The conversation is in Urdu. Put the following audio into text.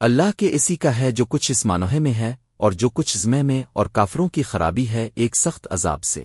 اللہ کے اسی کا ہے جو کچھ اس مانوہے میں ہے اور جو کچھ زمے میں اور کافروں کی خرابی ہے ایک سخت عذاب سے۔